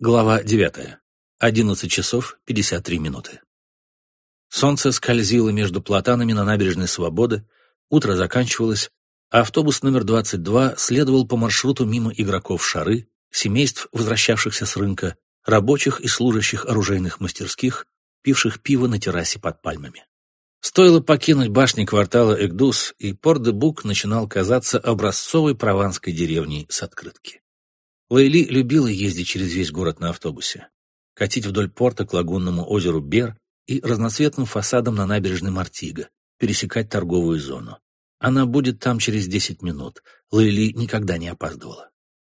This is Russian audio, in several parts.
Глава 9. 11 часов 53 минуты. Солнце скользило между платанами на набережной Свободы, утро заканчивалось, а автобус номер 22 следовал по маршруту мимо игроков шары, семейств, возвращавшихся с рынка, рабочих и служащих оружейных мастерских, пивших пиво на террасе под пальмами. Стоило покинуть башни квартала Эгдус, и Пор-де-Бук начинал казаться образцовой прованской деревней с открытки. Лейли любила ездить через весь город на автобусе, катить вдоль порта к лагунному озеру Бер и разноцветным фасадам на набережной Мартига, пересекать торговую зону. Она будет там через десять минут. Лейли никогда не опаздывала.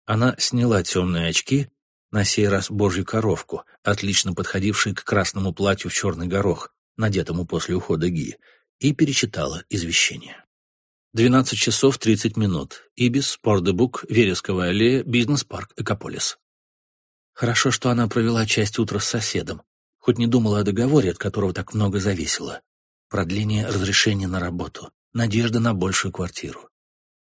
Она сняла темные очки, на сей раз божью коровку, отлично подходившей к красному платью в черный горох, надетому после ухода Ги, и перечитала извещение. 12 часов 30 минут. Ибис, Спордебук, Вересковая аллея, бизнес-парк, Экополис. Хорошо, что она провела часть утра с соседом, хоть не думала о договоре, от которого так много зависело. Продление разрешения на работу, надежда на большую квартиру.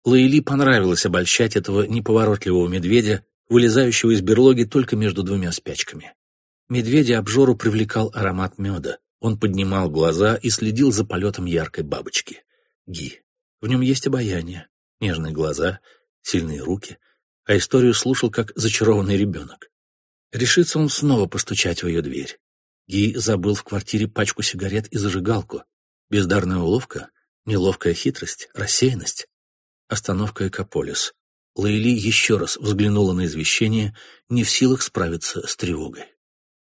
Лаили понравилось обольщать этого неповоротливого медведя, вылезающего из берлоги только между двумя спячками. Медведя обжору привлекал аромат меда. Он поднимал глаза и следил за полетом яркой бабочки. Ги. В нем есть обаяние, нежные глаза, сильные руки, а историю слушал как зачарованный ребенок. Решится он снова постучать в ее дверь. Ги забыл в квартире пачку сигарет и зажигалку. Бездарная уловка, неловкая хитрость, рассеянность. Остановка Экополис. Лейли еще раз взглянула на извещение, не в силах справиться с тревогой.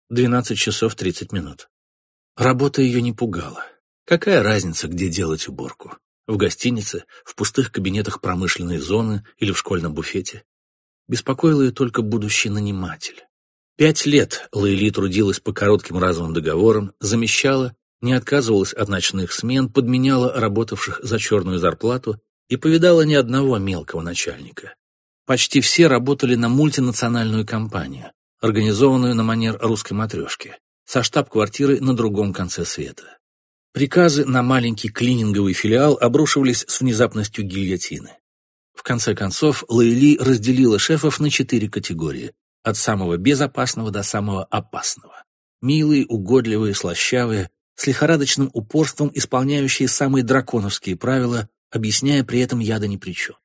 Двенадцать часов тридцать минут. Работа ее не пугала. Какая разница, где делать уборку? В гостинице, в пустых кабинетах промышленной зоны или в школьном буфете. Беспокоил ее только будущий наниматель. Пять лет Лейли трудилась по коротким разовым договорам, замещала, не отказывалась от ночных смен, подменяла работавших за черную зарплату и повидала ни одного мелкого начальника. Почти все работали на мультинациональную компанию, организованную на манер русской матрешки, со штаб-квартирой на другом конце света. Приказы на маленький клининговый филиал обрушивались с внезапностью гильотины. В конце концов, Лейли разделила шефов на четыре категории, от самого безопасного до самого опасного. Милые, угодливые, слащавые, с лихорадочным упорством исполняющие самые драконовские правила, объясняя при этом яда ни при чем.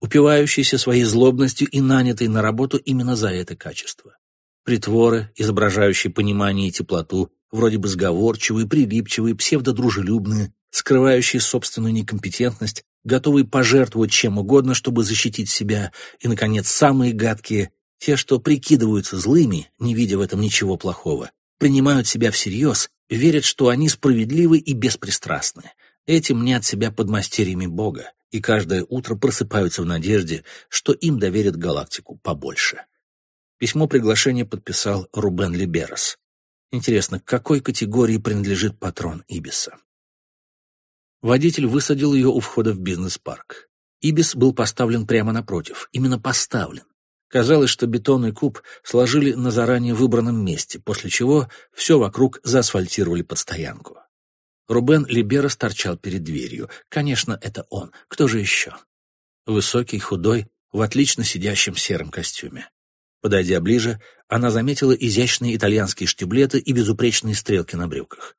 Упивающиеся своей злобностью и нанятые на работу именно за это качество. Притворы, изображающие понимание и теплоту, вроде бы сговорчивые, прилипчивые, псевдодружелюбные, скрывающие собственную некомпетентность, готовые пожертвовать чем угодно, чтобы защитить себя, и, наконец, самые гадкие, те, что прикидываются злыми, не видя в этом ничего плохого, принимают себя всерьез, верят, что они справедливы и беспристрастны. Этим мнят себя подмастерьями Бога, и каждое утро просыпаются в надежде, что им доверят галактику побольше. Письмо приглашения подписал Рубен Либерос. Интересно, к какой категории принадлежит патрон Ибиса? Водитель высадил ее у входа в бизнес-парк. Ибис был поставлен прямо напротив, именно поставлен. Казалось, что бетонный куб сложили на заранее выбранном месте, после чего все вокруг заасфальтировали под стоянку. Рубен Либерос торчал перед дверью. Конечно, это он. Кто же еще? Высокий, худой, в отлично сидящем сером костюме. Подойдя ближе, она заметила изящные итальянские штиблеты и безупречные стрелки на брюках.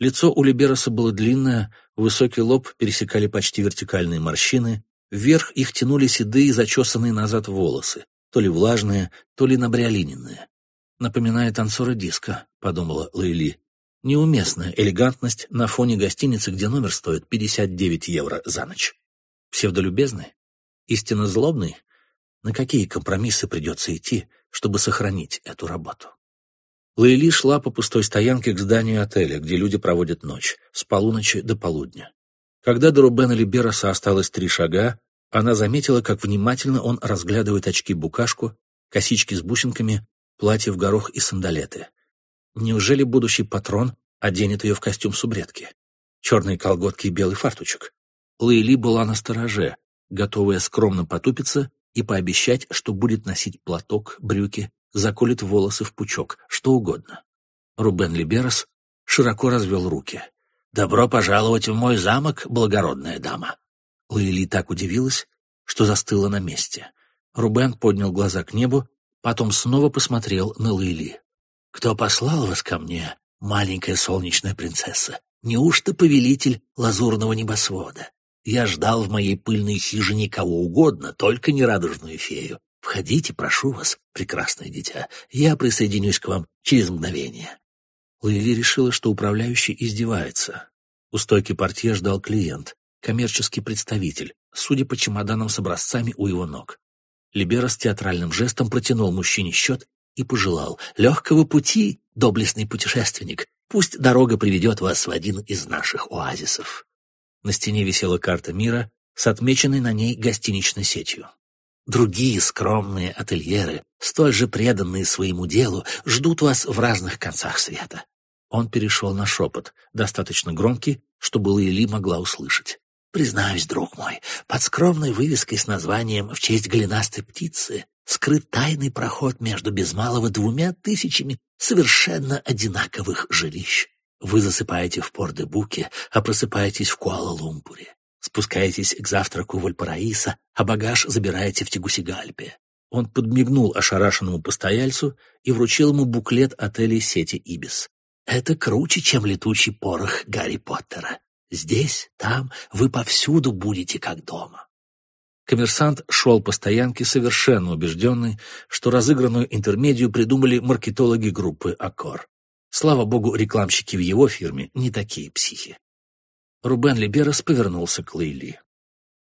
Лицо у Либероса было длинное, высокий лоб пересекали почти вертикальные морщины, вверх их тянули седые, зачесанные назад волосы, то ли влажные, то ли набриолиненные. «Напоминает танцора диска», — подумала Лейли. «Неуместная элегантность на фоне гостиницы, где номер стоит 59 евро за ночь. Псевдолюбезный? Истинно злобный? На какие компромиссы придется идти, чтобы сохранить эту работу. Лейли шла по пустой стоянке к зданию отеля, где люди проводят ночь, с полуночи до полудня. Когда до Рубена Либероса осталось три шага, она заметила, как внимательно он разглядывает очки-букашку, косички с бусинками, платье в горох и сандалеты. Неужели будущий патрон оденет ее в костюм субредки? Черные колготки и белый фартучек. Лейли была на стороже, готовая скромно потупиться и пообещать, что будет носить платок, брюки, заколет волосы в пучок, что угодно. Рубен Либерос широко развел руки. «Добро пожаловать в мой замок, благородная дама!» Луили так удивилась, что застыла на месте. Рубен поднял глаза к небу, потом снова посмотрел на Лейли. «Кто послал вас ко мне, маленькая солнечная принцесса? Неужто повелитель лазурного небосвода? Я ждал в моей пыльной хижине кого угодно, только не радужную фею. Входите, прошу вас, прекрасное дитя, я присоединюсь к вам через мгновение». Лейли решила, что управляющий издевается. У стойки портье ждал клиент, коммерческий представитель, судя по чемоданам с образцами у его ног. Либера с театральным жестом протянул мужчине счет и пожелал «Легкого пути, доблестный путешественник, пусть дорога приведет вас в один из наших оазисов». На стене висела карта мира с отмеченной на ней гостиничной сетью. Другие скромные ательеры, столь же преданные своему делу, ждут вас в разных концах света. Он перешел на шепот, достаточно громкий, чтобы Лейли могла услышать. Признаюсь, друг мой, под скромной вывеской с названием «В честь голенастой птицы» скрыт тайный проход между без малого двумя тысячами совершенно одинаковых жилищ. Вы засыпаете в Пор-де-Буке, а просыпаетесь в Куала-Лумпуре. Спускаетесь к завтраку в Альпараиса, а багаж забираете в Тегусигальпе. Он подмигнул ошарашенному постояльцу и вручил ему буклет отелей сети «Ибис». Это круче, чем летучий порох Гарри Поттера. Здесь, там, вы повсюду будете как дома. Коммерсант шел по стоянке совершенно убежденный, что разыгранную интермедию придумали маркетологи группы «Аккор». Слава богу, рекламщики в его фирме не такие психи. Рубен Либерас повернулся к Лейли.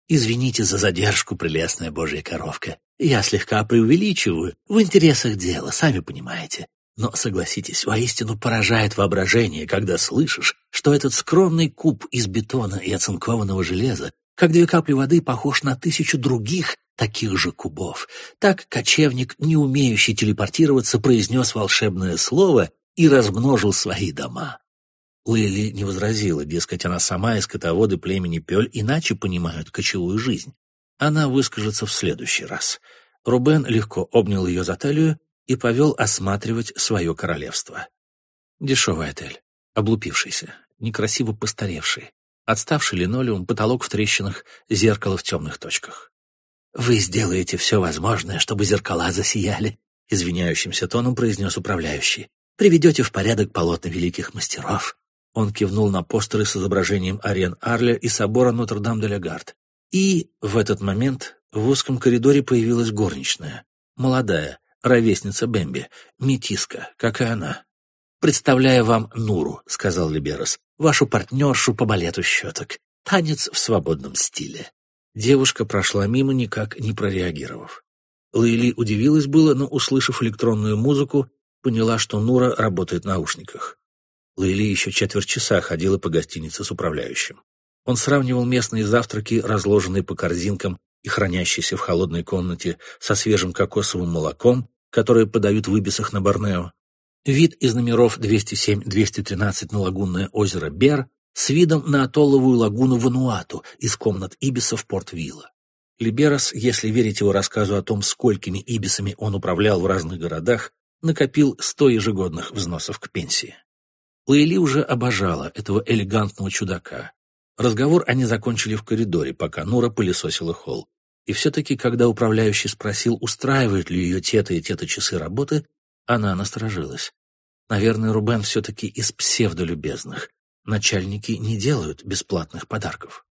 «Извините за задержку, прелестная божья коровка. Я слегка преувеличиваю, в интересах дела, сами понимаете. Но, согласитесь, воистину поражает воображение, когда слышишь, что этот скромный куб из бетона и оцинкованного железа, как две капли воды, похож на тысячу других таких же кубов. Так кочевник, не умеющий телепортироваться, произнес волшебное слово и размножил свои дома. Лейли не возразила, дескать, она сама из скотоводы племени Пёль иначе понимают кочевую жизнь. Она выскажется в следующий раз. Рубен легко обнял ее за талию и повел осматривать свое королевство. Дешевый отель, облупившийся, некрасиво постаревший, отставший линолеум, потолок в трещинах, зеркало в темных точках. «Вы сделаете все возможное, чтобы зеркала засияли», — извиняющимся тоном произнес управляющий. «Приведете в порядок полотна великих мастеров». Он кивнул на постеры с изображением арен Арля и собора Нотр-Дам-де-Ля-Гард. И в этот момент в узком коридоре появилась горничная, молодая, ровесница Бэмби, метиска, как и она. «Представляю вам Нуру», — сказал Либерос, — «вашу партнершу по балету щеток. Танец в свободном стиле». Девушка прошла мимо, никак не прореагировав. Лейли удивилась было, но, услышав электронную музыку, поняла, что Нура работает в наушниках. Лейли еще четверть часа ходила по гостинице с управляющим. Он сравнивал местные завтраки, разложенные по корзинкам и хранящиеся в холодной комнате, со свежим кокосовым молоком, которое подают в Ибисах на Борнео. Вид из номеров 207-213 на лагунное озеро Бер с видом на атолловую лагуну Вануату из комнат Ибиса в Порт-Вилла. Либерас, если верить его рассказу о том, сколькими Ибисами он управлял в разных городах, накопил 100 ежегодных взносов к пенсии. Лейли уже обожала этого элегантного чудака. Разговор они закончили в коридоре, пока Нура пылесосила холл. И все-таки, когда управляющий спросил, устраивают ли ее те-то и те-то часы работы, она насторожилась. Наверное, Рубен все-таки из псевдолюбезных. Начальники не делают бесплатных подарков.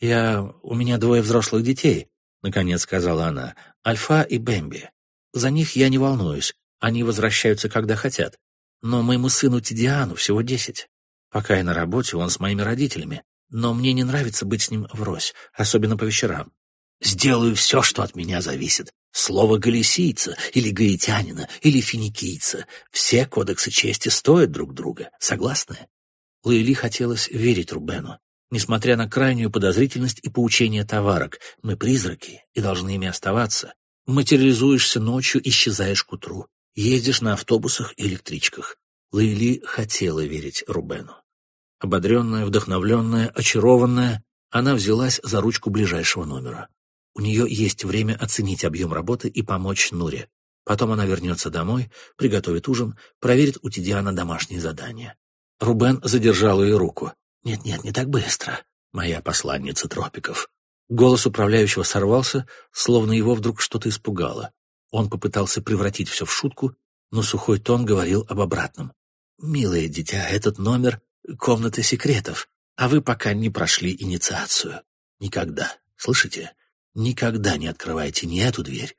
«Я... у меня двое взрослых детей», — наконец сказала она, — «Альфа и Бэмби. За них я не волнуюсь, они возвращаются, когда хотят. Но моему сыну Тидиану всего десять. Пока я на работе, он с моими родителями. Но мне не нравится быть с ним врозь, особенно по вечерам. Сделаю все, что от меня зависит. Слово галисийца или гаитянина или финикийца. Все кодексы чести стоят друг друга. Согласны? Лейли хотелось верить Рубену. Несмотря на крайнюю подозрительность и поучение товарок, мы призраки и должны ими оставаться. Материализуешься ночью, исчезаешь к утру. Ездишь на автобусах и электричках. Лейли хотела верить Рубену. Ободренная, вдохновленная, очарованная, она взялась за ручку ближайшего номера. У нее есть время оценить объем работы и помочь Нуре. Потом она вернется домой, приготовит ужин, проверит у Тидиана домашние задания. Рубен задержал ее руку. «Нет-нет, не так быстро, моя посланница тропиков». Голос управляющего сорвался, словно его вдруг что-то испугало. Он попытался превратить все в шутку, но сухой тон говорил об обратном. «Милое дитя, этот номер — комната секретов, а вы пока не прошли инициацию. Никогда, слышите, никогда не открывайте ни эту дверь,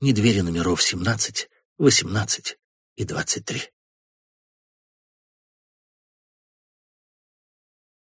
ни двери номеров 17, 18 и 23».